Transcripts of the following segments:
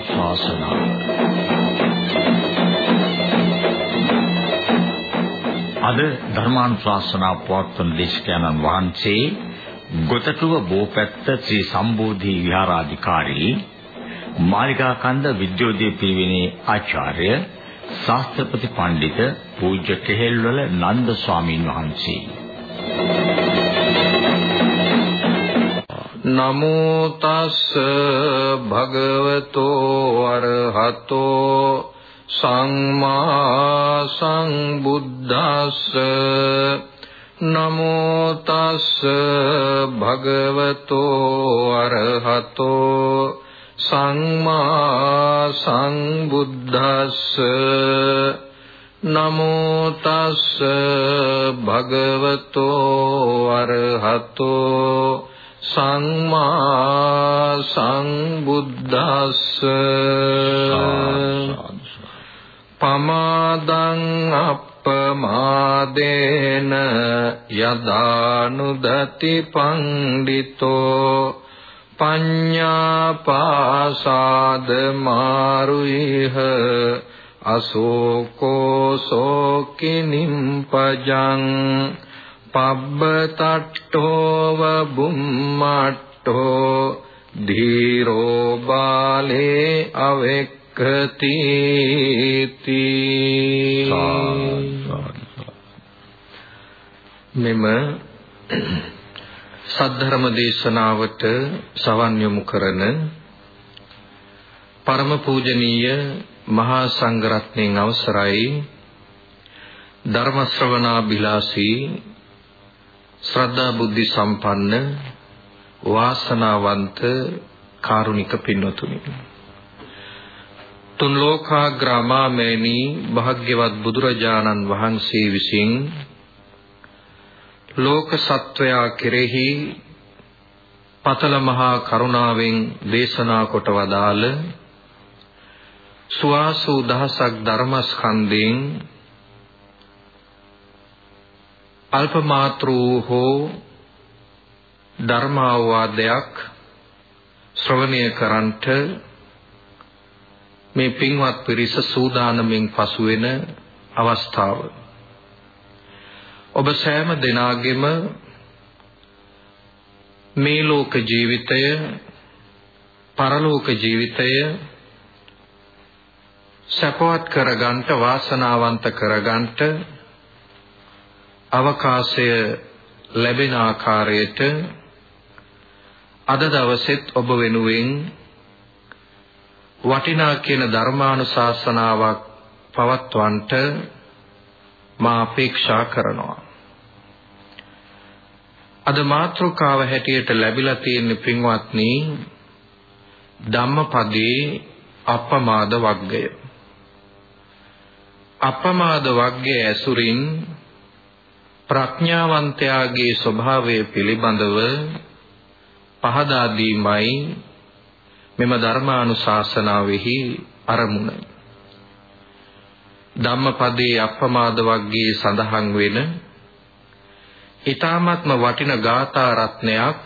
ධර්මානුශාසනාව අද ධර්මානුශාසනා පවත්වන දේශකයන්න් වහන්සේ ගොතටුව බෝපැත්ත ශ්‍රී සම්බෝධි විහාරාධිකාරී මාලිකාකන්ද විද්‍යෝදය පිරිවෙනේ ආචාර්ය ශාස්ත්‍රපති පඬිත පූජ්‍ය කෙහෙල්වල නන්ද ස්වාමීන් වහන්සේ. නමෝ තස් භගවතෝ අරහතෝ සම්මා සම්බුද්දස්ස නමෝ තස් භගවතෝ අරහතෝ සම්මා සම්බුද්දස්ස නමෝ තස් භගවතෝ අරහතෝ සම්මා සංබුද්දස්ස පමාදං අප්පමාදේන යදානුදති පණ්ඩිතෝ පඤ්ඤා පාසාද මාරුයිහ අශෝකෝ සෝකිනිම් පජං පබ්බතට්ඨෝව බුම්මට්ඨෝ ධීරෝ බාලේ අවෙක්ඛති මෙම සද්ධර්ම දේශනාවට සවන් යොමු කරන පරම පූජනීය මහා සංඝරත්නයන් අවසරයි ධර්ම ශ්‍රවණාබිලාසී ශ්‍රද්ධා බුද්ධ සම්පන්න වාසනාවන්ත කාරුණික පින්වතුනි. තුන් ලෝකාග්‍රාමමේනි භාග්‍යවත් බුදුරජාණන් වහන්සේ විසින් ලෝක සත්වයා කෙරෙහි පතල මහා කරුණාවෙන් දේශනා කොට වදාළ සුවාසු දහසක් ධර්මස්කන්ධයෙන් අල්ප මාත්‍රූ හෝ ධර්මාවාදයක් ශ්‍රවණය කරන්ට මේ පින්වත් පිරිස සූදානමින් පසු වෙන අවස්ථාව. ඔබ සෑම දිනාගෙම මේ ලෝක ජීවිතය පරලෝක ජීවිතය සපවත් කරගන්නට වාසනාවන්ත කරගන්නට අවකාශය ලැබෙන ආකාරයට අද දවසෙත් ඔබ වෙනුවෙන් වටිනා කියන ධර්මානුශාසනාවක් පවත්වන්නට මා අපේක්ෂා කරනවා. අද මාතෘකාව හැටියට ලැබිලා තියෙන පින්වත්නි ධම්මපදයේ අපමාද වග්ගය. අපමාද වග්ගයේ ඇසුරින් ප්‍රඥාවන්තයාගේ ස්වභාවය පිළිබඳව පහදා දීමයි මෙම ධර්මානුශාසනාවෙහි අරමුණ. ධම්මපදයේ අප්‍රමාද වර්ගයේ සඳහන් වෙන ඊ타ත්ම වටින ගාථා රත්නයක්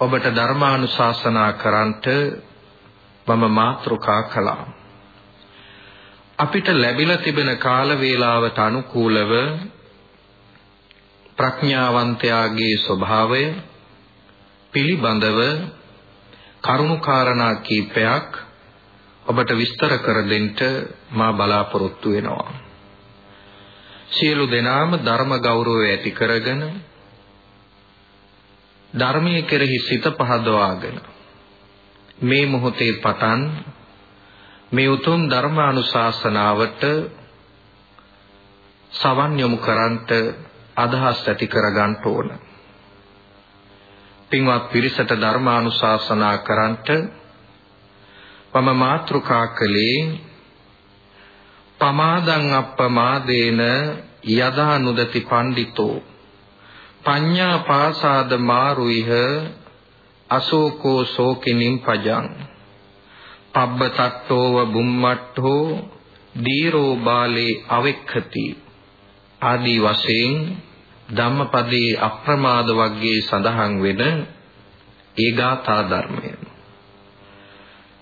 ඔබට ධර්මානුශාසනා කරන්නට මම මාතෘකා කළා. අපිට ලැබිලා තිබෙන කාල වේලාවට අනුකූලව ප්‍රඥාවන්තයාගේ ස්වභාවය පිළිබඳව කරුණාකාරණා කීපයක් ඔබට විස්තර කර දෙන්න මා බලාපොරොත්තු වෙනවා. සියලු දෙනාම ධර්ම ගෞරවය ඇති කරගෙන ධර්මයේ කෙරෙහි සිත පහදවාගෙන මේ මොහොතේ පටන් මේ උතුම් ධර්මානුශාසනාවට සවන් යොමු කරන්ට අදහස් ඇති කරගන්න ඕන. පින්වත් පිරිසට ධර්මානුශාසනා කරන්ට මම මාතෘකා කළේ පමාදං අප්පමාදේන යදා නුදති පණ්ඩිතෝ. පඤ්ඤා පාසාද මාරුයිහ අශෝකෝ සෝකිනින් පජං. පබ්බ තට්ඨෝව බුම්මට්ඨෝ දීරෝ බාලේ අවෙක්ඛති. ආදී වශයෙන් ධම්මපදයේ අප්‍රමාද වර්ගයේ සඳහන් වෙන ඒ ගාථා ධර්මය.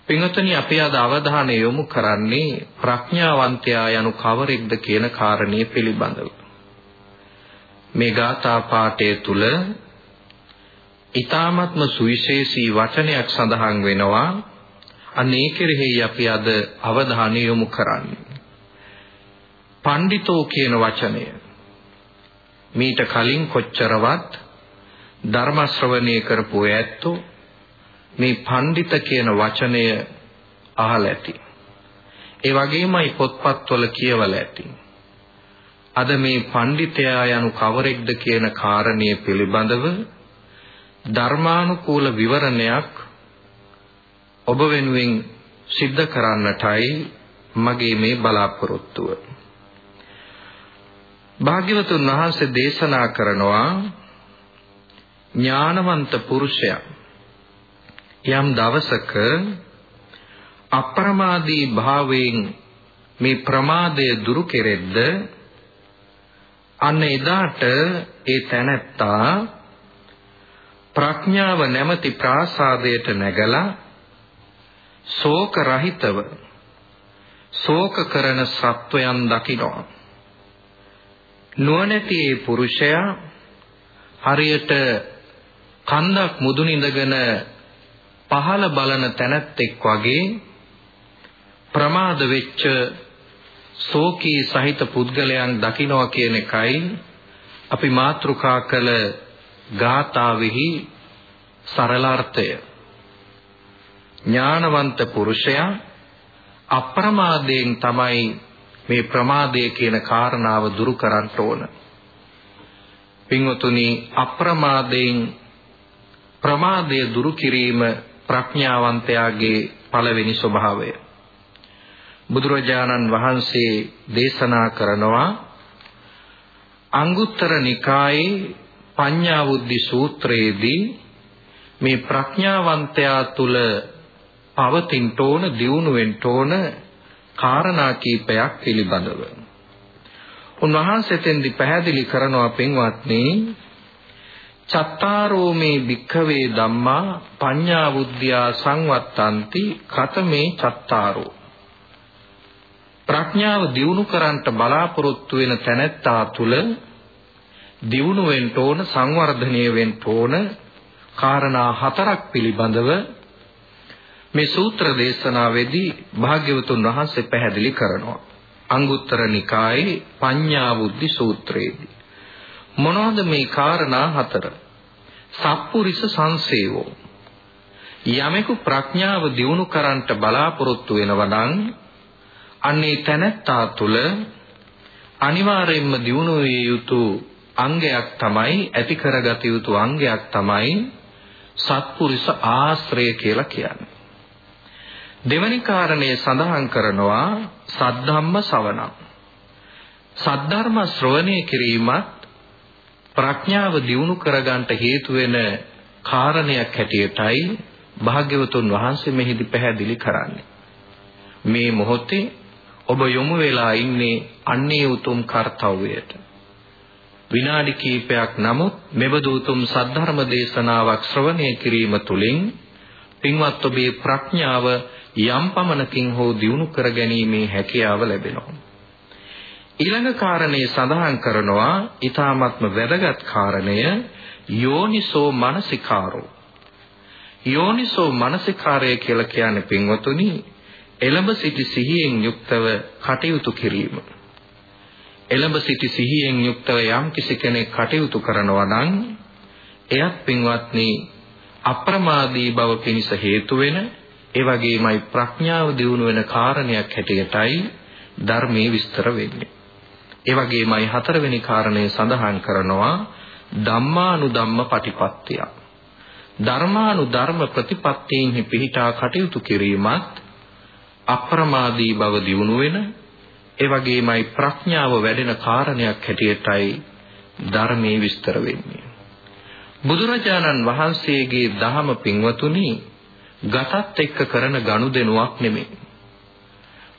පින්වතුනි අපි අද අවධානය යොමු කරන්නේ ප්‍රඥාවන්තයා යනු කවරෙක්ද කියන කාරණේ පිළිබඳව. මේ ගාථා පාඨය තුල ඊ타ත්ම සුවිශේෂී වචනයක් සඳහන් වෙනවා. අනේ කෙරෙහි අපි අද අවධානය යොමු කරන්නේ. පඬිතෝ කියන වචනය මීට කලින් කොච්චරවත් ධර්ම ශ්‍රවණය කරපු ඇත්තෝ මේ පඬිත කියන වචනය අහලා ඇති. ඒ වගේමයි පොත්පත්වල කියවලා ඇති. අද මේ පඬිතයා යනු කවරෙක්ද කියන කාරණය පිළිබඳව ධර්මානුකූල විවරණයක් ඔබ වෙනුවෙන් සිද්ධ කරන්නටයි මගේ මේ බලාපොරොත්තුව. භාග්‍යවතුන් වහන්සේ දේශනා කරනවා ඥානවන්ත පුරුෂයා. යම් දවසක අප්‍රමාදී භාවයෙන් මේ ප්‍රමාදය දුරු කෙරෙද්ද අන්න එදාට ඒ තැනැත්තා ප්‍රඥාව නැමැති ප්‍රාසාදයට නැගලා ශෝක රහිතව ශෝක කරන සත්වයන් දකිනවා. නුවණැති ඒ පුරුෂයා හරියට කන්දක් මුදුන ඉඳගෙන පහළ බලන තැනැත්තෙක් වගේ ප්‍රමාද වෙච්ච ශෝකී සහිත පුද්ගලයන් දකිනවා කියන එකයි අපි මාතෘකා කළ ගාථාවෙහි සරලාර්ථය. ඥානවන්ත පුරුෂයා අප්‍රමාදයෙන් තමයි මේ ප්‍රමාදය කියන කාරණාව දුරු කරන්න ඕන. පින්වතුනි අප්‍රමාදයෙන් ප්‍රමාදය දුරු කිරීම ප්‍රඥාවන්තයාගේ පළවෙනි ස්වභාවය. බුදුරජාණන් වහන්සේ දේශනා කරනවා අංගුත්තර නිකායේ පඤ්ඤාවුද්ධි සූත්‍රයේදී මේ ප්‍රඥාවන්තයා තුල පවතින තෝන දියුණු වෙන්න ඕන කාරණා කීපයක් පිළිබඳව. උන්වහන්සේ තෙන්දි පැහැදිලි කරනවා පින්වත්නි චත්තාරෝ මේ භික්ඛවේ ධම්මා පඤ්ඤා බුද්ධියා සංවත්තಂತಿ කතමේ චත්තාරෝ ප්‍රඥාව දියුණු කරන්නට බලාපොරොත්තු වෙන තැනැත්තා තුල දියුණු වෙන්න ඕන සංවර්ධනය වෙන්න ඕන කාරණා හතරක් පිළිබඳව මේ සූත්‍ර දේශනාවේදී භාග්‍යවතුන් වහන්සේ පැහැදිලි කරනවා. අංගුත්තර නිකායේ පඤ්ඤා බුද්ධි සූත්‍රයේදී. මොනවද මේ කාරණා හතර? සප්පුරිස සංසේවෝ. යමෙකු ප්‍රඥාව දියුණු කරන්නට බලාපොරොත්තු වෙනවා නම් අන්නේ තැනැත්තා තුල අනිවාර්යයෙන්ම දියුණු විය යුතු අංගයක් තමයි ඇති කරගත යුතු අංගයක් තමයි සත්පුරුෂ ආශ්‍රය කියලා කියන්නේ. දෙවැනි කාරණය සඳහන් කරනවා සද්ධම්ම ශ්‍රවණම්. සද්ධර්ම ශ්‍රවණය කිරීමත් ප්‍රඥාව දියුණු කරගන්නට හේතු වෙන කාරණයක් හැටියටයි භාග්‍යවතුන් වහන්සේ මෙහිදී පැහැදිලි කරන්නේ. මේ මොහොතේ ඔබ යොමු වෙලා ඉන්නේ අන්නේ උතුම් කාර්යයට. විනාඩි කිහිපයක් නමුත් මෙබඳු උතුම් සද්ධර්ම දේශනාවක් ශ්‍රවණය කිරීම තුළින් පින්වත් ඔබේ ප්‍රඥාව යම් පමණකින් හෝ දියුණු කර ගැනීමේ හැකියාව ලැබෙනවා. ඊළඟ කාරණේ සඳහන් කරනවා ඊ타ත්ම වැදගත් කාරණය යෝනිසෝ මනසිකාරෝ යෝනිසෝ මනසිකාරය කියලා කියන්නේ පින්වතුනි එළඹ සිටි සිහියෙන් යුක්තව කටයුතු කිරීම එළඹ සිටි සිහියෙන් යුක්තව යම් කිසි කෙනෙක් කටයුතු කරනවා නම් එයත් පින්වත්නි අප්‍රමාදී බව පිණිස හේතු වෙන ඒ වගේමයි ප්‍රඥාව දියුණු වෙන කාරණයක් හැටියටයි ධර්මයේ විස්තර වෙන්නේ ඒ වගේමයි හතරවෙනි කාරණය සඳහන් කරනවා ධම්මානුධම්ම පටිපත්තිය. ධර්මානුධර්ම ප්‍රතිපත්තීන්හි පිහිටා කටයුතු කිරීමත් අප්‍රමාදී බව දියුණු වෙන ඒ වගේමයි ප්‍රඥාව වැඩෙන කාරණයක් හැටියටයි ධර්මයේ විස්තර වෙන්නේ. බුදුරජාණන් වහන්සේගේ දහම පින්වතුනි ගතත් එක්ක කරන ගනුදෙනුවක් නෙමෙයි.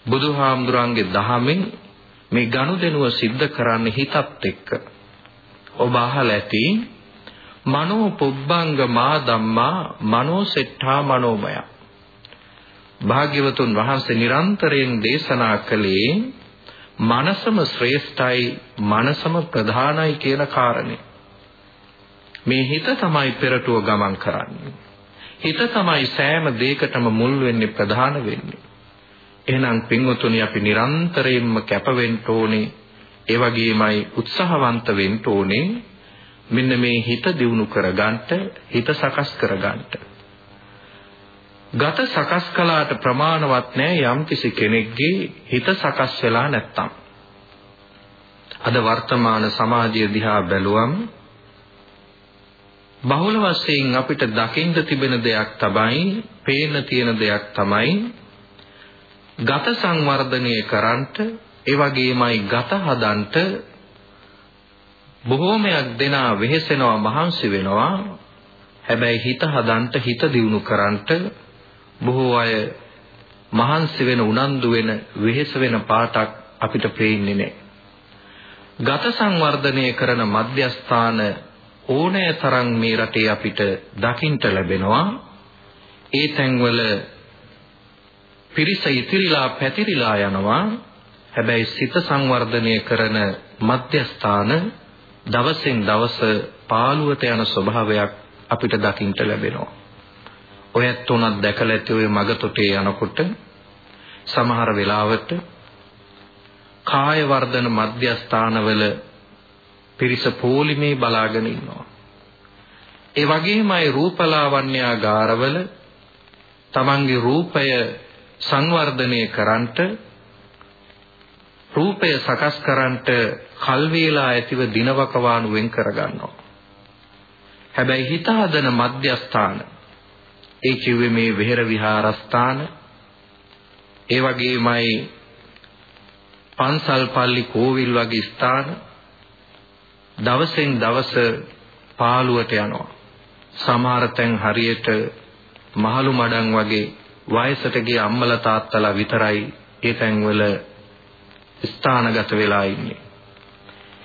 බුදුහාමුදුරන්ගේ දහමෙන් මේ ගනුදෙනුව සිද්ධ කරන්නේ හිතත් එක්ක. ඔබ අහලා ඇති මනෝ පුබ්බංග මා ධම්මා මනෝ සෙට්ඨා මනෝමය. භාග්‍යවතුන් වහන්සේ නිරන්තරයෙන් දේශනා කළේ මනසම ශ්‍රේෂ්ඨයි මනසම ප්‍රධානයි කියන කාරණේ. මේ හිත තමයි පෙරටුව ගමන් කරන්නේ. හිත තමයි සෑම දෙයකටම මුල් වෙන්නේ ප්‍රධාන වෙන්නේ. එහෙනම් පින්වතුනි අපි නිරන්තරයෙන්ම කැප වෙන්න ඕනේ. ඒ වගේමයි උත්සාහවන්ත වෙන්න ඕනේ. මෙන්න මේ හිත දියුණු කරගන්නට, හිත සකස් කරගන්නට. ගත සකස් කළාට ප්‍රමාණවත් නෑ යම්කිසි කෙනෙක්ගේ හිත සකස් වෙලා නැත්තම්. අද වර්තමාන සමාජය දිහා බැලුවම බහුල වශයෙන් අපිට දකින්න තිබෙන දෙයක් තමයි, පේන තියෙන දෙයක් තමයි ගත සංවර්ධනය කරන්නට, ඒ වගේමයි ගත හදන්නට බොහෝමයක් දෙනා වෙහෙසෙනවා මහන්සි වෙනවා. හැබැයි හිත හදන්නට, හිත දියුණු කරන්නට බොහෝ අය මහන්සි වෙන උනන්දු වෙන වෙහෙස වෙන පාටක් අපිට පේන්නේ නැහැ. ගත සංවර්ධනය කරන මධ්‍යස්ථාන ඕනෑ තරම් මේ රටේ අපිට දකින්ට ලැබෙනවා. ඒ තැන්වල පිරිස ඉතිරිලා පැතිරිලා යනවා. හැබැයි සිත සංවර්ධනය කරන මධ්‍යස්ථාන දවසින් දවස පාළුවට යන ස්වභාවයක් අපිට දකින්ට ලැබෙනවා. ඔයත් උනත් දැකලා ඇති ඔය මගතොටේ යනකොට සමහර වෙලාවට කාය වර්ධන මධ්‍යස්ථානවල පිරිස පොලිමේ බලාගෙන ඉන්නවා. ඒ වගේමයි රූපලාවන්‍යාගාරවල තමන්ගේ රූපය සංවර්ධනය කරන්නට රූපය සකස් කරන්නට කල් වේලා ඇතිව දිනවකවානු වෙන් කරගන්නවා. හැබැයි හිත හදන මධ්‍යස්ථාන ඒ කිව්වේ මේ විහෙර විහාරස්ථාන ඒ වගේමයි පන්සල් පල්ලි කෝවිල් වගේ ස්ථාන දවසෙන් දවස පාළුවට යනවා. සමහර තැන් හරියට මහලු මඩන් වගේ වයසට ගිය අම්මලා තාත්තලා විතරයි ඒ තැන්වල ස්ථානගත වෙලා ඉන්නේ.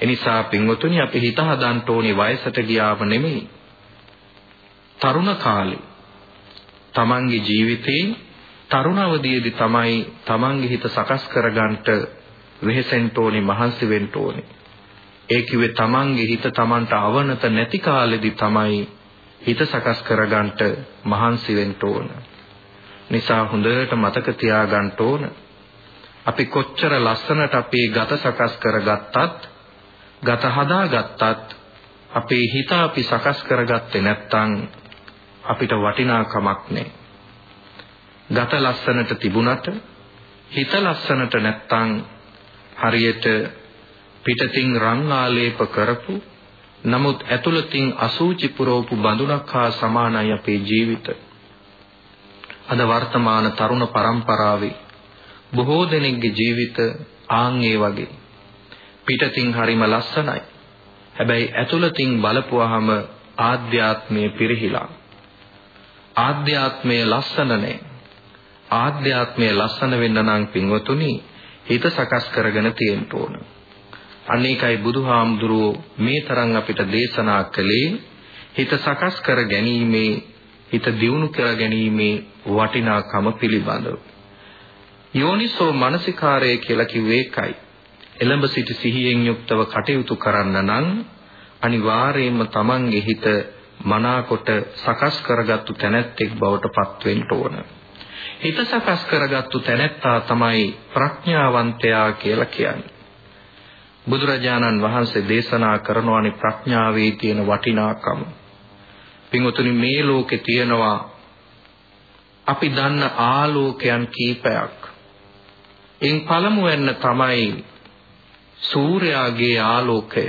එනිසා පින්වතුනි අපි හිත හදන්න ඕනේ වයසට ගියාම නෙමෙයි තරුණ කාලේ. තමන්ගේ ජීවිතේ තරුණ අවදියේදී තමයි තමන්ගේ හිත සකස් කරගන්නට වෙහෙසෙන්න ඕනේ මහන්සි වෙන්න ඕනේ. ඒ කිව්වේ තමන්ගේ හිත තමන්ට අවනත නැති කාලෙදී තමයි හිත සකස් කරගන්නට මහන්සි වෙන්න ඕන. නිසා හොඳට මතක තියාගන්න ඕන. අපි කොච්චර ලස්සනට අපේ ගත සකස් කරගත්තත් ගත හදාගත්තත් අපේ හිත අපි සකස් කරගත්තේ නැත්නම් අපිට වටිනාකමක් නැහැ. ගත ලස්සනට තිබුණට හිත ලස්සනට නැත්තම් හරියට පිටතින් රන් ආලේප කරපු නමුත් ඇතුළතින් අසූචි පුරවපු බඳුනක් හා සමානයි අපේ ජීවිත. අද වර්තමාන තරුණ පරම්පරාවේ බොහෝ දෙනෙක්ගේ ජීවිත ආන් ඒ වගේ. පිටතින් හරිම ලස්සනයි. හැබැයි ඇතුළතින් බලපුවාම ආධ්‍යාත්මයේ පිරිහිලා. ආධ්‍යාත්මයේ ලස්සන නැහැ. ආධ්‍යාත්මයේ ලස්සන වෙන්න නම් පින්වතුනි හිත සකස් කරගෙන තියෙන්න ඕන. අනේකයි බුදුහාමුදුරුවෝ මේ තරම් අපිට දේශනා කළේ හිත සකස් කර ගැනීමේ හිත දියුණු කර ගැනීමේ වටිනාකම පිළිබඳව. යෝනිසෝ මනසිකාරය කියලා කිව්වේ ඒකයි. එළඹ සිටි සිහියෙන් යුක්තව කටයුතු කරන්න නම් අනිවාර්යයෙන්ම Tamange හිත මනාකොට සකස් කරගත්තු තැනැත්තෙක් බවට පත් වෙන්න ඕන. හිත සකස් කරගත්තු තැනැත්තා තමයි ප්‍රඥාවන්තයා කියලා කියන්නේ. බුදුරජාණන් වහන්සේ දේශනා කරනවානි ප්‍රඥාවේ තියෙන වටිනාකම. පින්වතුනි මේ ලෝකේ තියෙනවා අපි දන්න ආලෝකයන් කීපයක්. එන් පළමුවෙන්න තමයි සූර්යාගේ ආලෝකය.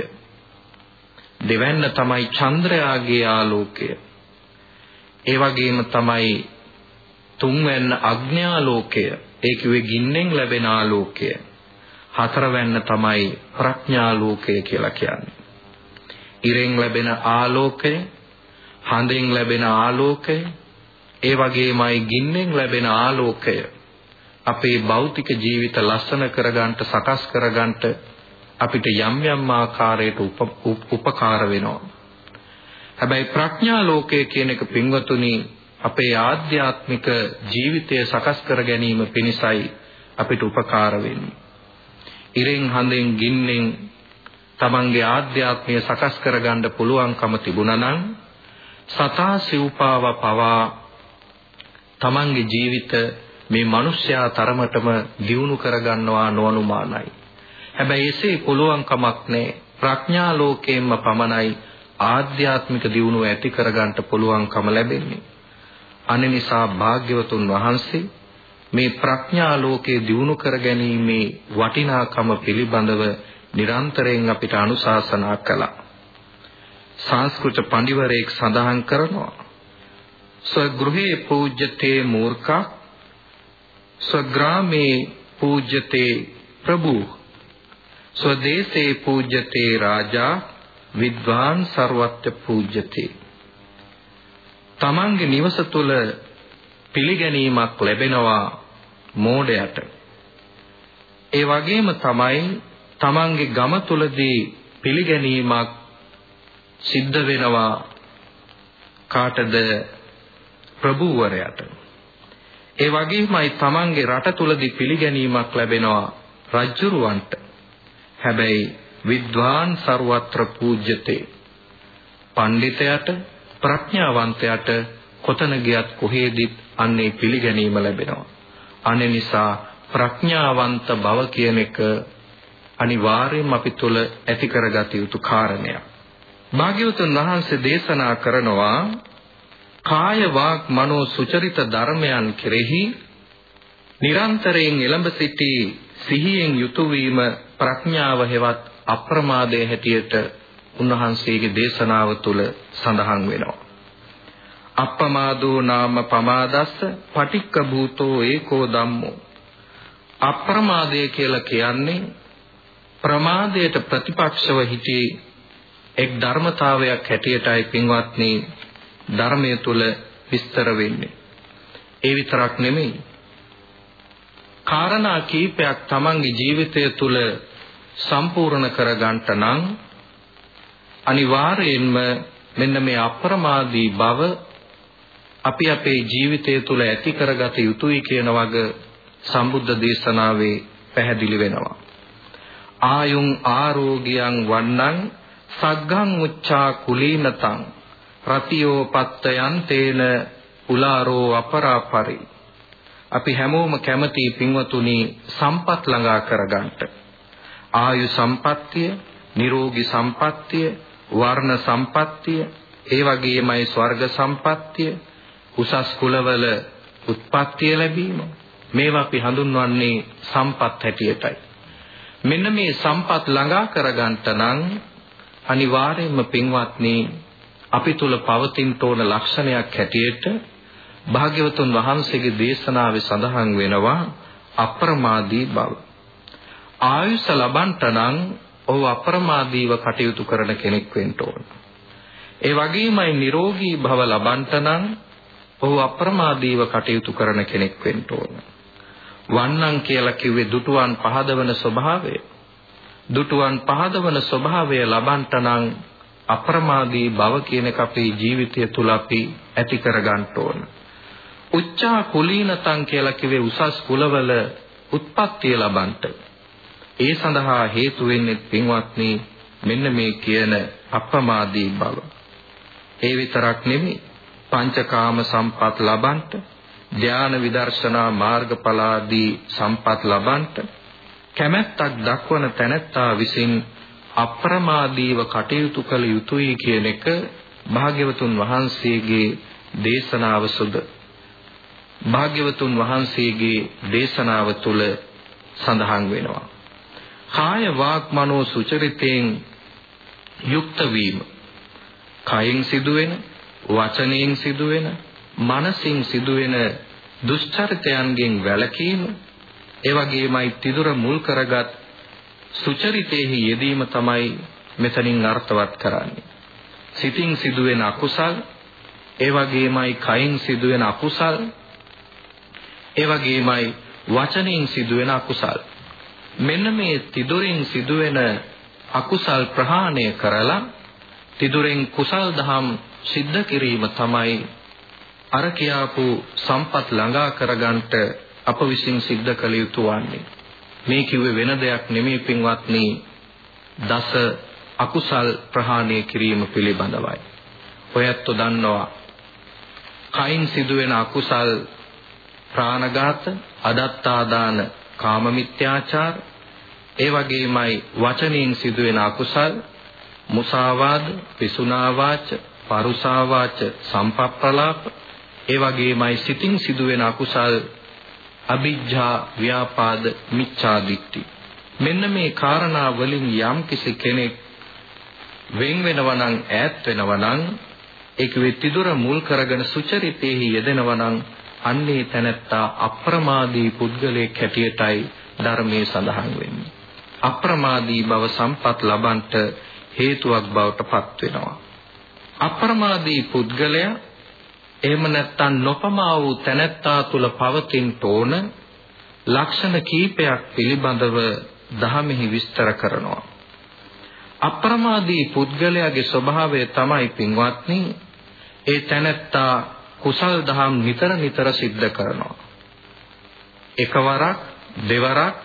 දෙවැන්න තමයි චන්ද්‍රයාගේ ආලෝකය. ඒ වගේම තමයි තුන්වැන්න අග්න්‍යාලෝකය. ඒ කිව්වේ ගින්නෙන් ලැබෙන ආලෝකය. හතරවැන්න තමයි ප්‍රඥාලෝකය කියලා කියන්නේ. ඉරෙන් ලැබෙන ආලෝකය, හඳෙන් ලැබෙන ආලෝකය, ඒ වගේමයි ගින්නෙන් ලැබෙන ආලෝකය අපේ භෞතික ජීවිත ලස්සන කරගන්නට සකස් කරගන්නට අපිට යම් යම් ආකාරයට උපකාර වෙනවා. හැබැයි ප්‍රඥා ලෝකය කියන එක පින්වතුනි අපේ ආධ්‍යාත්මික ජීවිතය සකස් කර ගැනීම පිණිසයි අපිට උපකාර වෙන්නේ. ඉරෙන් හඳෙන් ගින්නෙන් තමන්ගේ ආධ්‍යාත්මය සකස් කරගන්න පුළුවන්කම තිබුණා නම් සතා සිව්පාව පවා තමන්ගේ ජීවිත මේ මිනිස්යා තරමටම දියුණු කරගන්නවා නොඅනුමානයි. හැබැයි එසේ පුළුවන් කමක් නැහැ. ප්‍රඥා ලෝකයෙන්ම පමණයි ආධ්‍යාත්මික දියුණුව ඇති කරගන්න පුළුවන්කම ලැබෙන්නේ. අනේ නිසා භාග්‍යවතුන් වහන්සේ මේ ප්‍රඥා ලෝකයේ දියුණු කර ගැනීමේ වටිනාකම පිළිබඳව නිරන්තරයෙන් අපිට අනුශාසනා කළා. සංස්කෘත පඬිවරයෙක් සඳහන් කරනවා ස්වගෘහේ පූජ්‍යතේ මූර්ඛා ස්වග්‍රාමේ පූජ්‍යතේ ප්‍රභු ස්වදේශේ පූජ්‍යතේ රාජා විද්වාන් ਸਰවත්‍ය පූජ්‍යතේ තමන්ගේ නිවස තුළ පිළිගැනීමක් ලැබෙනවා මෝඩයට. ඒ වගේම තමයි තමන්ගේ ගම තුලදී පිළිගැනීමක් සිද්ධ වෙනවා කාටද? ප්‍රභූවරයාට. ඒ වගේමයි තමන්ගේ රට තුලදී පිළිගැනීමක් ලැබෙනවා රජුරවන්ට හැබැයි විද්වාන් ਸਰවත්‍ර පූජ්‍යතේ පඬිතයාට ප්‍රඥාවන්තයාට කොතන ගියත් කොහේදීත් අන්නේ පිළිගැනීම ලැබෙනවා. අනේ නිසා ප්‍රඥාවන්ත බව කියන එක අනිවාර්යයෙන්ම අපි තුල ඇති කරගත යුතු කාරණයක්. භාග්‍යවතුන් වහන්සේ දේශනා කරනවා කාය වාක් මනෝ සුචරිත ධර්මයන් කෙරෙහි නිරන්තරයෙන් එළඹ සිටි සිහියෙන් යුතු වීම ප්‍රඥාව හෙවත් අප්‍රමාදයේ හැටියට උන්වහන්සේගේ දේශනාව තුළ සඳහන් වෙනවා. අප්පමාදෝ නාම පමාදස්ස පටික්ක භූතෝ ඒකෝ ධම්මෝ අප්‍රමාදය කියලා කියන්නේ ප්‍රමාදයට ප්‍රතිපක්ෂව හිටියේ එක් ධර්මතාවයක් හැටියටයි පින්වත්නි ධර්මයේ තුල විස්තර වෙන්නේ. ඒ විතරක් නෙමෙයි. කාරණා කීපයක් තමන්ගේ ජීවිතය තුල සම්පූර්ණ කරගන්නට නම් අනිවාර්යයෙන්ම මෙන්න මේ අප්‍රමාදී බව අපි අපේ ජීවිතය තුළ ඇති කරගත යුතුයි කියන වග සම්බුද්ධ දේශනාවේ පැහැදිලි වෙනවා. ආයුං ආරෝග්‍යං වන්නං සග්ගං උච්චා කුලීනතං රතියෝ පත්තයන් තේන උලාරෝ අපරාපරි අපි හැමෝම කැමති පින්වතුනි සම්පත් ළඟා කරගන්නට ආයු සම්පත්තිය නිරෝගී සම්පත්තිය වර්ණ සම්පත්තිය ඒ වගේමයි ස්වර්ග සම්පත්තිය උසස් කුලවල උත්පත්තිය ලැබීම මේවා අපි හඳුන්වන්නේ සම්පත් හැටියටයි මෙන්න මේ සම්පත් ළඟා කරගන්නට නම් අනිවාර්යයෙන්ම පින්වත්නි අපි තුල පවතින තෝන ලක්ෂණයක් හැටියට භාග්‍යවතුන් වහන්සේගේ දේශනාවේ සඳහන් වෙනවා අප්‍රමාදී බව. ආයුෂ ලබන්ට නම් ඔහු අප්‍රමාදීව කටයුතු කරන කෙනෙක් වෙන්න ඕන. ඒ වගේමයි නිරෝගී භව ලබන්ට නම් ඔහු අප්‍රමාදීව කටයුතු කරන කෙනෙක් වෙන්න ඕන. වන්නම් කියලා කිව්වේ දුටුවන් පහදවන ස්වභාවය. දුටුවන් පහදවන ස්වභාවය ලබන්ට නම් අප්‍රමාදී බව කියන එක අපේ ජීවිතය තුල අපි ඇති කරගන්න ඕන. උච්චා කුලීනතං කියලා කිව්වේ උසස් කුලවල උත්පත්තිය ලබන්ට. ඒ සඳහා හේතු වෙන්නේ පින්වත්නි මෙන්න මේ කියන අප්‍රමාදී බව. ඒ විතරක් නෙමෙයි පංචකාම සම්පත් ලබන්ට ධාන විදර්ශනා මාර්ගඵලාදී සම්පත් ලබන්ට කැමැත්තක් දක්වන තැනැත්තා විසින් අප්‍රමාදීව කටයුතු කළ යුතුයි කියන එක භාග්‍යවතුන් වහන්සේගේ දේශනාව සුද. භාග්‍යවතුන් වහන්සේගේ දේශනාව තුළ සඳහන් වෙනවා. කාය වාක් මනෝ සුචරිතෙන් යුක්ත වීම. කයෙන් සිදුවෙන වචනයෙන් සිදුවෙන මනසින් සිදුවෙන දුෂ්චරිතයන්ගෙන් වැළකීම ඒ වගේමයි තිදුර මුල් කරගත් සුචරිතෙහි යෙදීම තමයි මෙතනින් අර්ථවත් කරන්නේ. සිතින් සිදුවෙන අකුසල් ඒ වගේමයි කයින් සිදුවෙන අකුසල් ඒ වගේමයි වචනෙන් සිදුවෙන අකුසල් මෙන්න මේ තිදුරින් සිදුවෙන අකුසල් ප්‍රහාණය කරලා තිදුරෙන් කුසල් දහම් සිද්ධ කිරීම තමයි අර කියාපු සම්පත් ළඟා කරගන්නට අප විසින් සිද්ධ කළ යුතු වන්නේ මේ කිව්වේ වෙන දෙයක් නෙමෙයි පින්වත්නි දස අකුසල් ප්‍රහාණය කිරීම පිළිබඳවයි. ඔයත් දන්නවා කයින් සිදුවෙන අකුසල් ප්‍රාණඝාත, අදත්තාදාන, කාමමිත්‍යාචාර, ඒ වගේමයි වචනෙන් සිදුවෙන අකුසල් මුසාවාද, පිසුනාවාච, පරුසාවාච, සම්පප්පලාප, ඒ වගේමයි සිතින් සිදුවෙන අකුසල් අභිජ්ජා, ව්‍යාපාද, මිච්ඡාදිට්ඨි. මෙන්න මේ කාරණා වලින් යම් කිසි කෙනෙක් වෙන් වෙනවා නම් ඈත් වෙනවා නම් ඒක වෙතිදුර මුල් කරගෙන සුචරිතෙහි යෙදෙනවා නම් අන්නේ තැනැත්තා අප්‍රමාදී පුද්ගලයෙක් හැටියටයි ධර්මයේ සඳහන් වෙන්නේ. අප්‍රමාදී බව සම්පත් ලබන්ට හේතුවක් බවට පත් වෙනවා. අප්‍රමාදී පුද්ගලයා එහෙම නැත්නම් නොපමා වූ තැනැත්තා තුල පවතින තෝන ලක්ෂණ කීපයක් පිළිබඳව දහමෙහි විස්තර කරනවා. අප්‍රමාදී පුද්ගලයාගේ ස්වභාවය තමයි පින්වත්නි ඒ තැනැත්තා කුසල් දහම් නිතර නිතර සිද්ධ කරනවා. එකවරක් දෙවරක්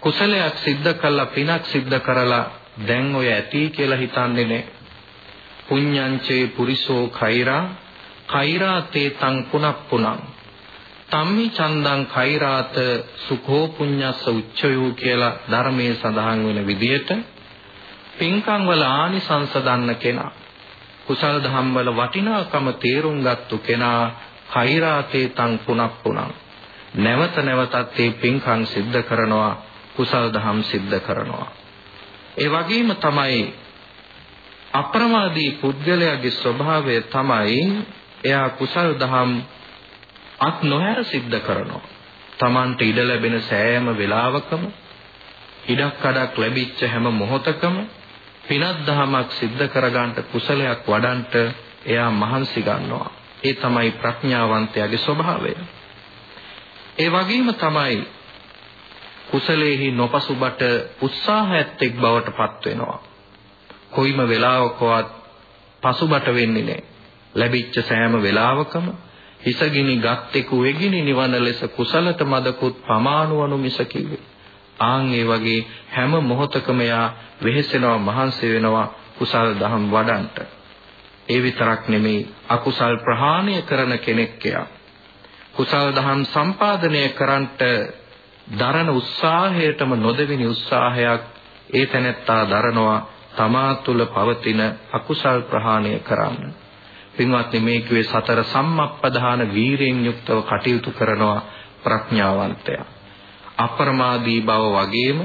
කුසලයක් සිද්ධ කළා පිනක් සිද්ධ කරලා දැන් ඔය ඇති කියලා හිතන්නේ නේ. පුඤ්ඤංචේ පුරිසෝ khairaa khairatේ තං පුනප්පුනං තම්මි චන්දං khairat සුඛෝ පුඤ්ඤස්ස උච්චයෝ කියලා ධර්මයේ සඳහන් වෙන විදිහට පින්කම් වල ආනිසංස දන්න කෙනා කුසල දහම් වල වටිනාකම තේරුම් ගත්තු කෙනා khairatේ තං පුනප්පුනං නැවත නැවතත් මේ පින්කම් සිද්ධ කරනවා කුසල දහම් සිද්ධ කරනවා. ඒ වගේම තමයි අප්‍රමාදී පුද්ගලයාගේ ස්වභාවය තමයි එයා කුසල් දහම් අත් නොහැර සිද්ධ කරනවා. Tamanට ඉඩ ලැබෙන සෑම වෙලාවකම ඉඩක් කඩක් ලැබිච්ච හැම මොහොතකම පිනක් දහමක් සිද්ධ කරගන්නට කුසලයක් වඩන්ට එයා මහන්සි ගන්නවා. ඒ තමයි ප්‍රඥාවන්තයාගේ ස්වභාවය. ඒ වගේම තමයි කුසලයේහි නොපසුබට උත්සාහයත් එක් බවට පත් වෙනවා. කොයිම වෙලාවකවත් පසුබට වෙන්නේ නැහැ. ලැබිච්ච සෑම වෙලාවකම හිසගිනි ගත්තෙකු වෙගිනි නිවන ලෙස කුසලත මදකුත් පමානුවනු මිස කිව්වේ. ආන් ඒ වගේ හැම මොහොතකම යා වෙහෙසෙනවා මහන්සි වෙනවා කුසල් දහම් වඩන්ට. ඒ විතරක් නෙමෙයි අකුසල් ප්‍රහාණය කරන කෙනෙක් යා. කුසල් දහම් සම්පාදනය කරන්නට දරන උත්සාහයටම නොදෙවිනි උත්සාහයක් ඒ තැනැත්තා දරනවා තමා තුළ පවතින අකුසල් ප්‍රහාණය කරන්න. පින්වත්නි මේ කිව්වේ සතර සම්මප්පදාන වීරයෙන් යුක්තව කටයුතු කරනවා ප්‍රඥාවන්තයා. අප්‍රමාදී බව වගේම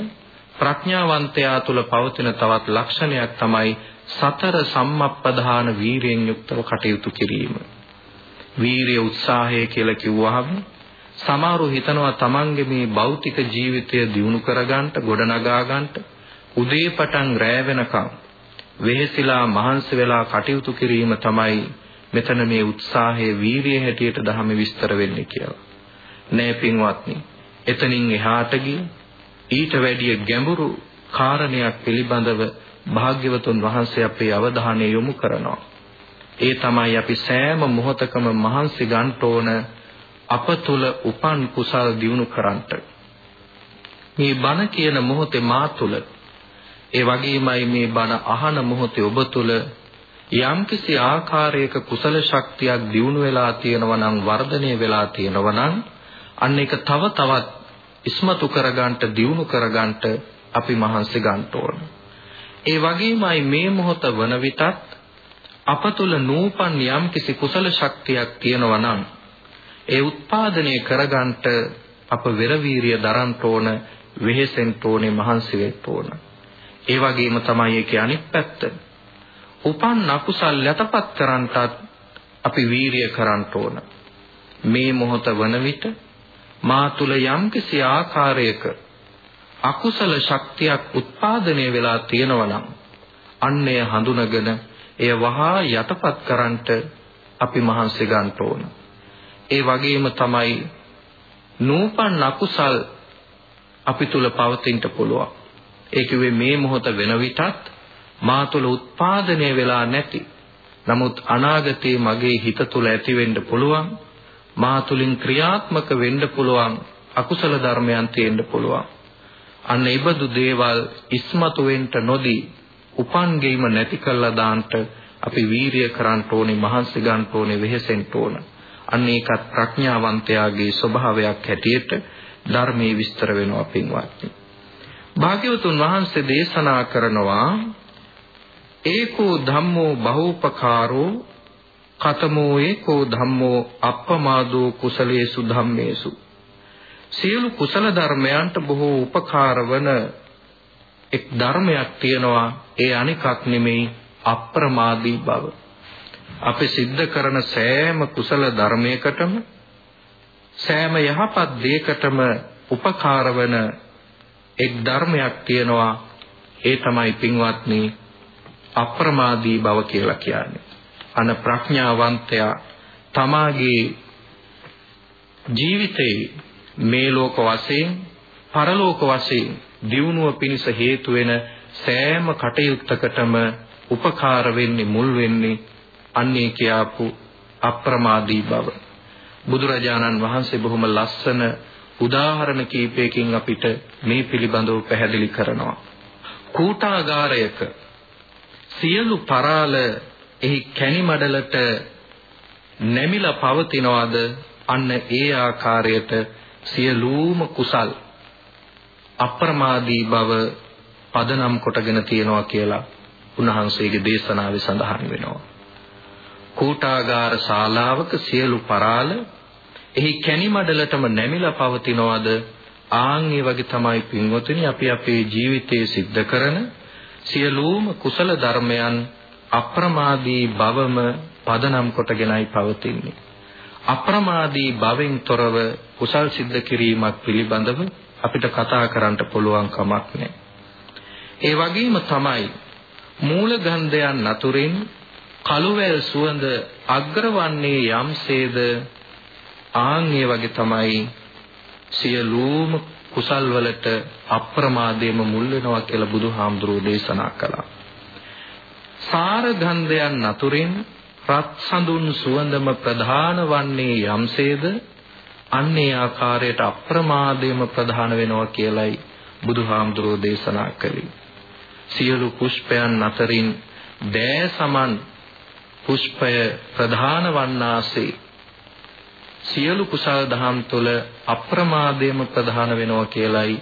ප්‍රඥාවන්තයා තුළ පවතින තවත් ලක්ෂණයක් තමයි සතර සම්මප්පදාන වීරයෙන් යුක්තව කටයුතු කිරීම. වීරිය උත්සාහය කියලා කිව්වහම සමහරු හිතනවා තමන්ගේ මේ භෞතික ජීවිතය දියුණු කරගන්නට ගොඩනගා ගන්නට උදේ පටන් රැ වෙනකම් වෙහෙසිලා මහන්සි වෙලා කටයුතු කිරීම තමයි මෙතන මේ උත්සාහයේ වීරිය හැටියට ධර්ම විස්තර වෙන්නේ කියලා. නෑ පින්වත්නි. එතනින් එහාට ඊට වැඩිය ගැඹුරු කාරණයක් පිළිබඳව භාග්‍යවතුන් වහන්සේ අපේ අවධානය යොමු කරනවා. ඒ තමයි අපි සෑම මොහොතකම මහන්සි ගන්න ඕන අප තුල උපන් කුසල් දියුණු කරන්නට. මේ බණ කියන මොහොතේ මා තුල ඒ වගේමයි මේ බණ අහන මොහොතේ ඔබ තුල යම්කිසි ආකාරයක කුසල ශක්තියක් දියුණු වෙලා තියෙනවා නම් වර්ධනය වෙලා තියෙනවා නම් අන්න ඒක තව තවත් ඉස්මතු කරගන්නට දියුණු කරගන්නට අපි මහන්සි ගන්න ඕන. ඒ වගේමයි මේ මොහොත වන විටත් අප තුල නූපන් යම්කිසි කුසල ශක්තියක් තියෙනවා නම් ඒ උත්පාදනය කරගන්නට අප වෙරවීරිය දරන්න ඕන වෙහෙසෙන්න ඕනේ මහන්සි වෙන්න ඕන. ඒ වගේම තමයි ඒකේ අනිත් පැත්ත. උපන් අකුසල් යටපත් කරන්නටත් අපි වීරිය කරන්න ඕන. මේ මොහොත වන විට මා තුල යම්කිසි ආකාරයක අකුසල ශක්තියක් උත්පාදනය වෙලා තියෙනවා නම් අන්නය හඳුනගෙන එය වහා යටපත් කරන්නට අපි මහන්සි ගන්න ඕන. ඒ වගේම තමයි නූපන් අකුසල් අපි තුල පවතින්න පුළුවන්. ඒ කිව්වේ මේ මොහොත වෙන විටත් මා තුළ උත්පාදනය වෙලා නැති නමුත් අනාගතයේ මගේ හිත තුළ ඇති වෙන්න පුළුවන් මා තුලින් ක්‍රියාත්මක වෙන්න පුළුවන් අකුසල ධර්මයන් තියෙන්න පුළුවන්. අන්න ඒබඳු දේවල් ඉස්මතු වෙන්න නොදී උපන් ගෙයිම නැති කළා දාන්නට අපි වීරිය කරන්න ඕනේ මහන්සි ගන්න ඕනේ වෙහෙසෙන්න ඕන. අන්න ඒකත් ප්‍රඥාවන්තයාගේ ස්වභාවයක් හැටියට ධර්මයේ විස්තර වෙනවා පින්වත්නි. භාග්‍යවතුන් වහන්සේ දේශනා කරනවා ඒකෝ ධම්මෝ බහූපකාරෝ කතමෝ ඒකෝ ධම්මෝ අප්පමාදෝ කුසලේසු ධම්මේසු සියලු කුසල ධර්මයන්ට බොහෝ උපකාර වන එක් ධර්මයක් තියෙනවා ඒ අනිකක් නෙමෙයි අප්‍රමාදී බව. අපි සිද්ධ කරන සෑම කුසල ධර්මයකටම සෑම යහපත් දෙයකටම උපකාර වන එක් ධර්මයක් තියෙනවා ඒ තමයි පින්වත්නි අප්‍රමාදී බව කියලා කියන්නේ. අන ප්‍රඥාවන්තයා තමාගේ ජීවිතේ මේ ලෝක වශයෙන් පරලෝක වශයෙන් දියුණුව පිණිස හේතු වෙන සෑම කටයුත්තකටම උපකාර වෙන්නේ මුල් වෙන්නේ අන්නේ කියාපු අප්‍රමාදී බව. බුදුරජාණන් වහන්සේ බොහොම ලස්සන උදාහරණ කීපයකින් අපිට මේ පිළිබඳව පැහැදිලි කරනවා. කූටාගාරයක සියලු පරාල එහි කැණි මඩලට නැමිලා පවතිනවාද අන්න ඒ ආකාරයට සියලුම කුසල් අප්‍රමාදී බව පදනම් කොටගෙන තියනවා කියලා උන්වහන්සේගේ දේශනාවේ සඳහන් වෙනවා. කූටාගාර ශාලාවක සියලු පරාල එහි කැණි මඩලටම නැමිලා පවතිනවාද ආන් ඒ වගේ තමයි පින්වතුනි අපි අපේ ජීවිතයේ සිද්ධ කරන සියලුම කුසල ධර්මයන් අප්‍රමාදී බවම පදනම් කොටගෙනයි පවතින්නේ. අප්‍රමාදී භවෙන් තොරව කුසල් සිද්ධ කිරීමක් පිළිබඳව අපිට කතා කරන්න පුළුවන් කමක් නැහැ. ඒ වගේම තමයි මූල ගන්ධයන් නතුරින් කළුවැල් සුවඳ අග්‍රවන්නේ යම්සේද ආන් ඒ වගේ තමයි සියලුම කුසල් වලට අප්‍රමාදයේම මුල් වෙනවා කියලා බුදුහාමුදුරුවෝ දේශනා කළා. සාර ගන්ධයන් නතුරින් රත් සඳුන් සුවඳම ප්‍රධාන වන්නේ යම්සේද අන්නේ ආකාරයට අප්‍රමාදයේම ප්‍රධාන වෙනවා කියලයි බුදුහාමුදුරුවෝ දේශනා කළේ. සියලු පුෂ්පයන් අතරින් දෑ සමන් පුෂ්පය ප්‍රධාන වන්නාසේ සියලු කුසල දහම් තුළ අප්‍රමාදයේම ප්‍රධාන වෙනවා කියලයි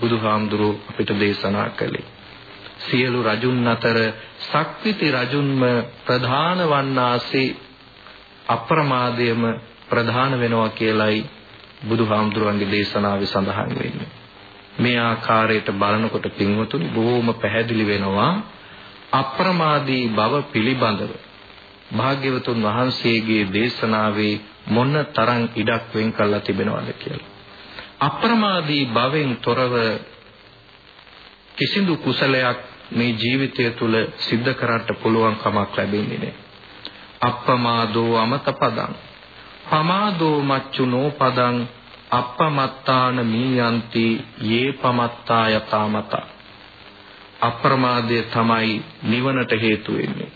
බුදුහාමුදුරුවෝ අපිට දේශනා කළේ. සියලු රජුන් අතර සක්විති රජුන්ම ප්‍රධාන වන්නාසේ අප්‍රමාදයේම ප්‍රධාන වෙනවා කියලයි බුදුහාමුදුරුවන්ගේ දේශනාවේ සඳහන් වෙන්නේ. මේ ආකාරයට බලනකොට පින්වතුනි බොහොම පැහැදිලි වෙනවා අප්‍රමාදී බව පිළිබඳව භාග්‍යවතුන් වහන්සේගේ දේශනාවේ මොන තරම් ඉඩක් වෙන් කළා තිබෙනවද කියලා. අප්‍රමාදී භවෙන් තොරව කිසිදු කුසලයක් මේ ජීවිතය තුළ සිද්ධ කරන්න පුළුවන් කමක් ලැබෙන්නේ නැහැ. අප්පමාදෝ අමතපදං පමාදෝ මච්චුනෝ පදං අප්පමත්තාන මීයන්ති යේ පමත්තා යතාමත අප්‍රමාදය තමයි නිවනට හේතු වෙන්නේ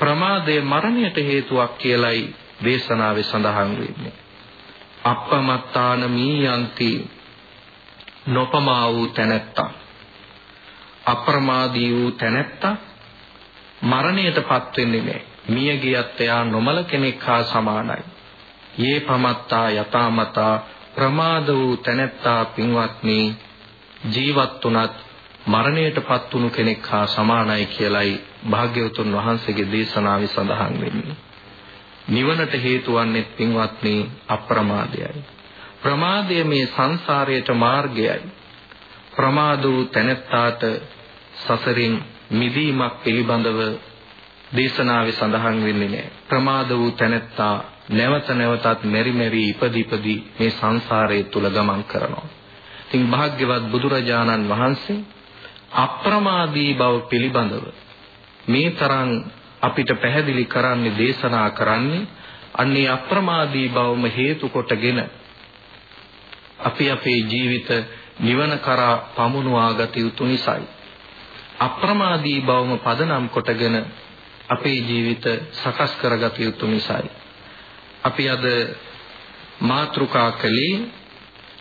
ප්‍රමාදය මරණයට හේතුවක් කියලයි දේශනාවේ සඳහන් වෙන්නේ. අප්පමත්තාන මීයන්ති නොපමා වූ තැනැත්තා අප්‍රමාදී වූ තැනැත්තා මරණයටපත් වෙන්නේ නැහැ. මිය ගියත් එයා නොමල කෙනෙක් හා සමානයි. යේ පමත්තා යතාමතා ප්‍රමාද වූ තැනැත්තා පින්වත්නි ජීවත් වුණත් මරණයටපත් වුණු කෙනෙක් හා සමානයි කියලයි භාග්‍යවතුන් වහන්සේගේ දේශනාවේ සඳහන් වෙන්නේ. නිවනට හේතු වන්නේ පින්වත්නි අප්‍රමාදයයි. ප්‍රමාදය මේ සංසාරයට මාර්ගයයි. ප්‍රමාද වූ තැනැත්තාට සසරින් මිදීමක් පිළිබඳව දේශනාවේ සඳහන් වෙන්නේ නැහැ. ප්‍රමාද වූ තැනැත්තා නැවත නැවතත් මෙරි මෙරි ඉපදි ඉපදි මේ සංසාරයේ තුල ගමන් කරනවා. ඉතින් භාග්‍යවත් බුදුරජාණන් වහන්සේ අප්‍රමාදී බව පිළිබඳව මේ තරම් අපිට පැහැදිලි කරන්නේ දේශනා කරන්නේ අන්නේ අප්‍රමාදී බවම හේතු කොටගෙන අපි අපේ ජීවිත නිවන කරා පමුණුවා ගත යුතු නිසායි අප්‍රමාදී බවම පදනම් කොටගෙන අපේ ජීවිත සකස් කරගත යුතු නිසායි. අපි අද මාත්‍රිකා කලේ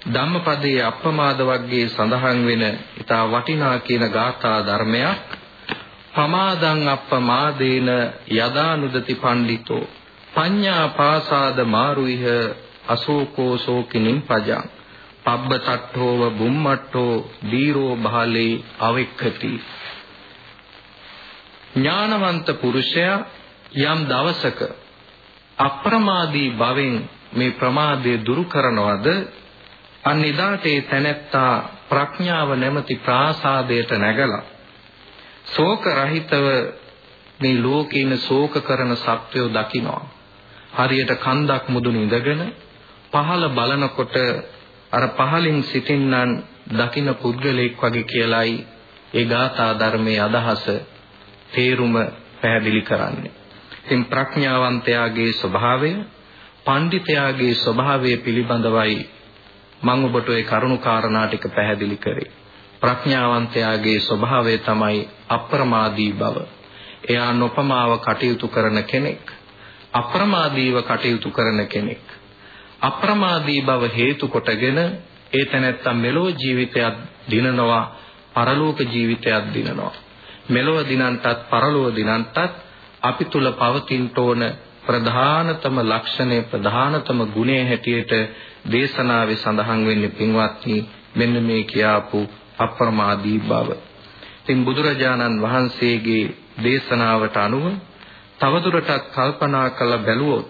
ධම්මපදයේ අප්‍රමාද වර්ගයේ සඳහන් වෙන ඊට වටිනා කියන ගාථා ධර්මයක් පමාදං අප්පමාදේන යදානුදති පණ්ඩිතෝ පඤ්ඤා පාසාද මාරුයිහ අශෝකෝ ශෝකිනින් පජං. පබ්බ තට්ඨෝව බුම්මට්ඨෝ දීරෝ බහලේ අවෙක්ඛති. ඥානවන්ත පුරුෂයා යම් දවසක අප්‍රමාදී භවෙන් මේ ප්‍රමාදය දුරු කරනවද? අනිදාට ඒ තැනැත්තා ප්‍රඥාව නැමැති ප්‍රාසාදයට නැගලා ශෝක රහිතව මේ ලෝකේ ඉන්න ශෝක කරන සත්වයෝ දකිනවා හරියට කන්දක් මුදුන ඉඳගෙන පහළ බලනකොට අර පහලින් සිටින්නන් දකින පුද්ගලෙක් වගේ කියලායි ඒ ගාථා ධර්මයේ අදහස තේරුම පැහැදිලි කරන්නේ. ඉතින් ප්‍රඥාවන්තයාගේ ස්වභාවය, පඬිතයාගේ ස්වභාවය පිළිබඳවයි මම ඔබට ඒ කරුණු කාරණා ටික පැහැදිලි කරේ. ප්‍රඥාවන්තයාගේ ස්වභාවය තමයි අප්‍රමාදී බව. එයා නොපමාව කටයුතු කරන කෙනෙක්. අප්‍රමාදීව කටයුතු කරන කෙනෙක්. අප්‍රමාදී බව හේතු කොටගෙන ඒ තැනැත්තා මෙලෝ ජීවිතයක් දිනනවා පරලෝක ජීවිතයක් දිනනවා මෙලොව දිනන්ටත් පරලොව දිනන්ටත් අපි තුල පවතින තෝන ප්‍රධානතම ලක්ෂණය ප්‍රධානතම ගුණය හැටියට දේශනාවේ සඳහන් වෙන්නේ පින්වත්නි මෙන්න මේ කියාපු අප්‍රමාදී බව. ඉතින් බුදුරජාණන් වහන්සේගේ දේශනාවට අනුව තවදුරටත් කල්පනා කළ බැලුවොත්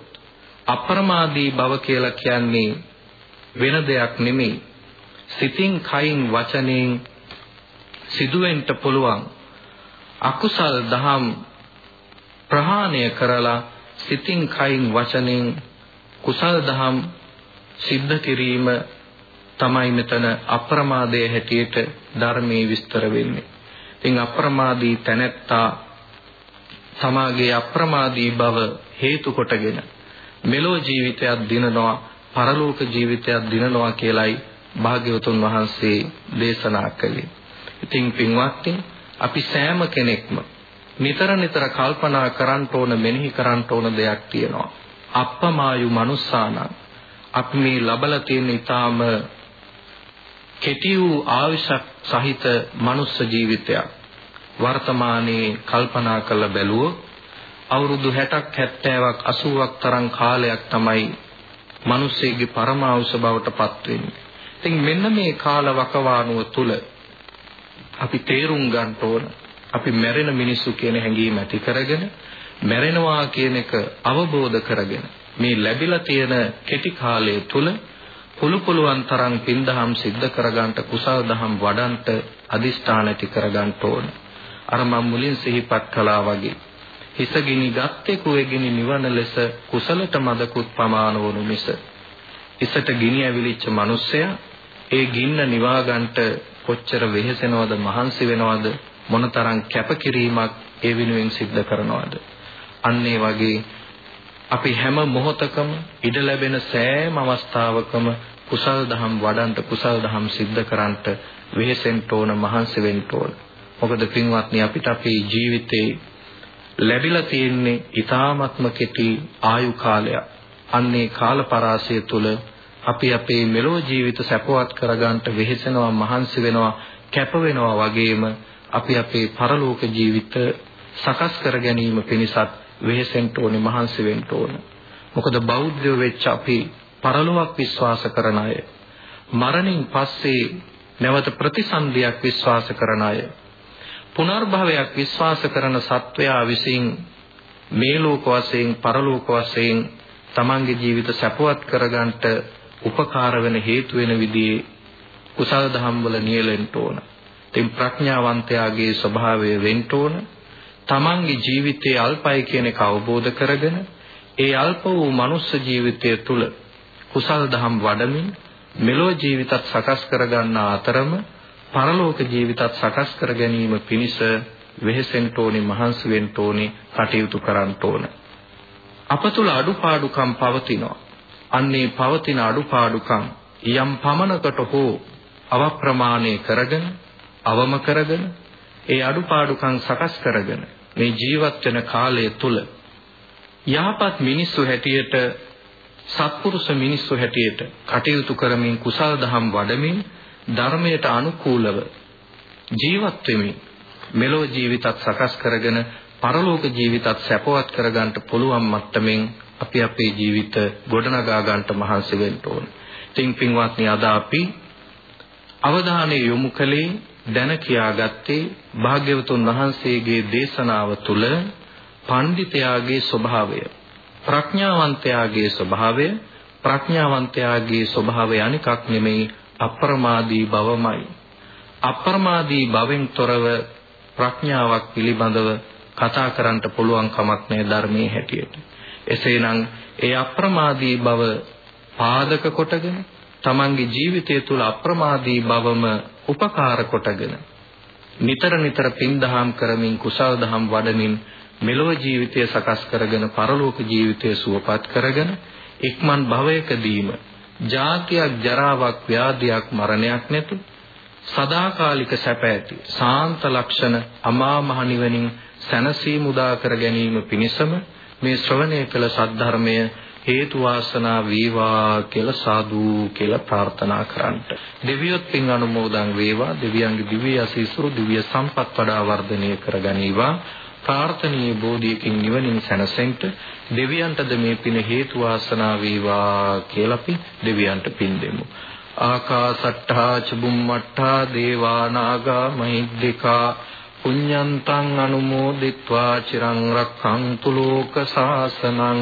අප්‍රමාදී බව කියලා කියන්නේ වෙන දෙයක් නෙමෙයි. සිතින් කයින් වචනෙන් සිදුවෙන්න පුළුවන් අකුසල් දහම් ප්‍රහාණය කරලා සිතින් කයින් වචනෙන් කුසල් දහම් සිද්ධ කිරීම තමයි මෙතන අප්‍රමාදයේ හැටියට ධර්මයේ විස්තර වෙන්නේ. ඉතින් අප්‍රමාදී තැනැත්තා තමාගේ අප්‍රමාදී බව හේතු කොටගෙන මෙලෝ ජීවිතයක් දිනනවා පරලෝක ජීවිතයක් දිනනවා කියලයි භාග්‍යවතුන් වහන්සේ දේශනා කළේ. ඉතින් පින්වත්නි අපි සෑම කෙනෙක්ම නිතර නිතර කල්පනා කරන්න ඕන මෙනෙහි කරන්න ඕන දෙයක් තියෙනවා. අප්පමායු මනුස්සානං අපි මේ ලබලා තියෙන ඊටාම කෙටි වූ ආයුෂක් සහිත මනුස්ස ජීවිතයක් වර්තමානයේ කල්පනා කරලා බැලුවොත් අවුරුදු 60ක් 70ක් 80ක් තරම් කාලයක් තමයි මිනිස්සෙගේ පරමාවුෂ බවට පත් වෙන්නේ. ඉතින් මෙන්න මේ කාල වකවානුව තුල අපි තේරුම් ගන්න ඕන අපි මැරෙන මිනිස්සු කියන හැඟීම ඇති කරගෙන මැරෙනවා කියන එක අවබෝධ කරගෙන මේ ලැබිලා තියෙන කෙටි කාලය තුල පුළු පුළුවන් තරම් පින්දහම් සිද්ධ කරගන්නට කුසල් දහම් වඩන්ට අදිෂ්ඨාන ඇති කරගන්න ඕන. අර මම මුලින් සිහිපත් කළා වගේ හිසගිනි ගත්තේ කුවේගිනි නිවන ලෙස කුසලට මදකුත් පමාන වනු මිස ඉසට ගිනි ඇවිලිච්ච මිනිස්සයා ඒ ගින්න නිවා ගන්නට කොච්චර වෙහෙසෙනවද මහන්සි වෙනවද මොනතරම් කැපකිරීමක් ඒ වෙනුවෙන් සිද්ධ කරනවද අන්න ඒ වගේ අපි හැම මොහොතකම ඉඩ ලැබෙන සෑම අවස්ථාවකම කුසල් දහම් වඩන්ට කුසල් දහම් සිද්ධ කරන්ට වෙහෙසෙන්න ඕන මහන්සි වෙන්න ඕන. මොකද පින්වත්නි අපිට අපේ ජීවිතේ ලැබිලා තියෙන්නේ ඊ타ත්ම කෙටි ආයු කාලයක්. අන්නේ කාල පරාසය තුල අපි අපේ මෙලෝ ජීවිත සැපවත් කරගන්නට වෙහෙසෙනවා මහන්සි වෙනවා කැප වෙනවා වගේම අපි අපේ පරලෝක ජීවිත සකස් කර ගැනීම පිණිසත් වෙහෙසෙන්න ඕනේ මහන්සි වෙන්න ඕන. මොකද බෞද්ධයෝ වෙච්ච අපි පරලොවක් විශ්වාස කරන අය මරණින් පස්සේ නැවත ප්‍රතිසන්දියක් විශ්වාස කරන අය පුනර්භවයක් විශ්වාස කරන සත්වයා විසින් මේ ලෝක වශයෙන් පරලෝක වශයෙන් තමන්ගේ ජීවිත සැපවත් කරගන්නට උපකාර වෙන හේතු වෙන විදිහේ කුසල දහම් වල නියැලෙන්න ඕන. ඉතින් ප්‍රඥාවන්තයාගේ ස්වභාවය වෙන්න ඕන. තමන්ගේ ජීවිතයේ අල්පයි කියන එක අවබෝධ කරගෙන ඒ අල්ප වූ මනුස්ස ජීවිතය තුළ කුසල් දහම් වඩමින් මෙලෝ ජීවිතත් සකස් කරගන්න අතරම පරලෝක ජීවිතත් සකස් කර ගැනීම පිණිස වෙහෙසෙන්න ඕනේ මහන්සි වෙන්න ඕනේ කටයුතු කරන්න ඕන. අප තුල අඩුපාඩුකම් පවතිනවා. අන්නේ පවතින අඩුපාඩුකම් යම් පමණකට හෝ අවප්‍රමාණය කරගෙන අවම කරගෙන ඒ අඩුපාඩුකම් සකස් කරගෙන මේ ජීවත් වෙන කාලය තුල යහපත් මිනිස්සු හැටියට සත්පුරුෂ මිනිස්සු හැටියට කටයුතු කරමින් කුසල් දහම් වඩමින් ධර්මයට අනුකූලව ජීවත් වෙමින් මෙලෝ ජීවිතත් සකස් කරගෙන පරලෝක ජීවිතත් සැපවත් කරගන්න පුළුවන් මට්ටමින් අපි අපේ ජීවිත ගොඩනගා ගන්නට මහන්සි වෙන්න ඕනේ. තින් පින්වත්නි අද අපි අවධානය යොමු කළේ දැන කියාගත්තේ භාග්‍යවතුන් වහන්සේගේ දේශනාව තුළ පඬිතයාගේ ස්වභාවය ප්‍රඥාවන්තයාගේ ස්වභාවය ප්‍රඥාවන්තයාගේ ස්වභාවය අනිකක් නෙමෙයි අප්‍රමාදී බවමයි. අප්‍රමාදී බවෙන් තොරව ප්‍රඥාවක් පිළිබඳව කතා කරන්න පුළුවන් කමක් නැහැ ධර්මයේ හැටියට. එසේනම් ඒ අප්‍රමාදී බව පාදක කොටගෙන තමන්ගේ ජීවිතය තුළ අප්‍රමාදී බවම උපකාර කොටගෙන නිතර නිතර පින් දහම් කරමින් කුසල් දහම් වඩමින් මෙලොව ජීවිතය සකස් කරගෙන පරලෝක ජීවිතය සුවපත් කරගෙන ඉක්මන් භවයකදීම ජාතියක් ජරාවක් ව්‍යාධියක් මරණයක් නැතු සදාකාලික සැප ඇති සාන්ත ලක්ෂණ අමා මහ නිවනින් සැනසීම උදා කර ගැනීම පිණිසම මේ ශ්‍රවණය කළ සද්ධර්මය හේතු වාසනා වේවා කියලා සාදු කියලා ප්‍රාර්ථනා කරන්නට. දෙවියොත් පින් අනුමෝදන් වේවා. දෙවියන්ගේ දිව්‍ය අසීසුරු දිව්‍ය සම්පත් වඩා වර්ධනය කරගනීවා. ප්‍රාර්ථනීය බෝධියකින් නිවනින් සැනසෙන්න දෙවියන්ටද මේ පින හේතු වාසනා වේවා කියලා අපි දෙවියන්ට පින් දෙමු. ආකාසට්ඨා ච බුම්මට්ඨා දේවා නාග මහිද්దికා පුඤ්ඤන්තං අනුමෝදිත්වා චිරං රක්ඛන්තු ලෝක සාසනං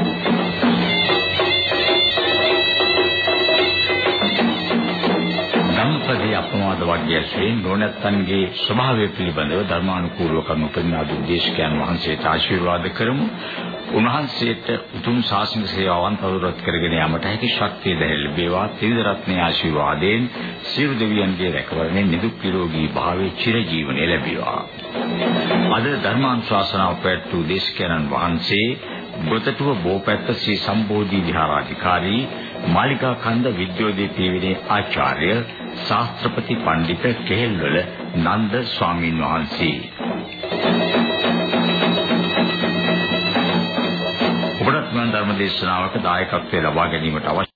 ධම්පදී අපමාද වර්ගයේ නොනැත්තන්ගේ ස්වභාවය පිළිබඳව ධර්මානුකූලව කරන උපන්නාද උදේශකයන් වහන්සේට ආශිර්වාද කරමු. උන්වහන්සේට උතුම් ශාසනික සේවාවන් තවදුරටත් කරගෙන යාමට හැකි ශක්තිය දැනෙල් ලැබේවා. ත්‍රිවිධ රත්නයේ ආශිර්වාදයෙන් සියලු දෙවියන්ගේ රැකවරණය නිදුක් නිරෝගී භාවයේ චිරජීවනය ලැබේවා. අද ධර්මානුශාසනාව පැවැත්වූ දේශකයන්න් වහන්සේ ගොතටුව බෝපැත්ත ශ්‍රී සම්බෝධි විහාරාධිකාරී මාලිකා කන්ද විද්‍යෝදීපී විනේ ආචාර්ය ශාස්ත්‍රපති පඬිත කෙහෙල්වල නන්ද ස්වාමීන් වහන්සේ. ඔබට මන් ධර්ම දේශනාවක දායකත්වය ලබා ගැනීමට අවශ්‍ය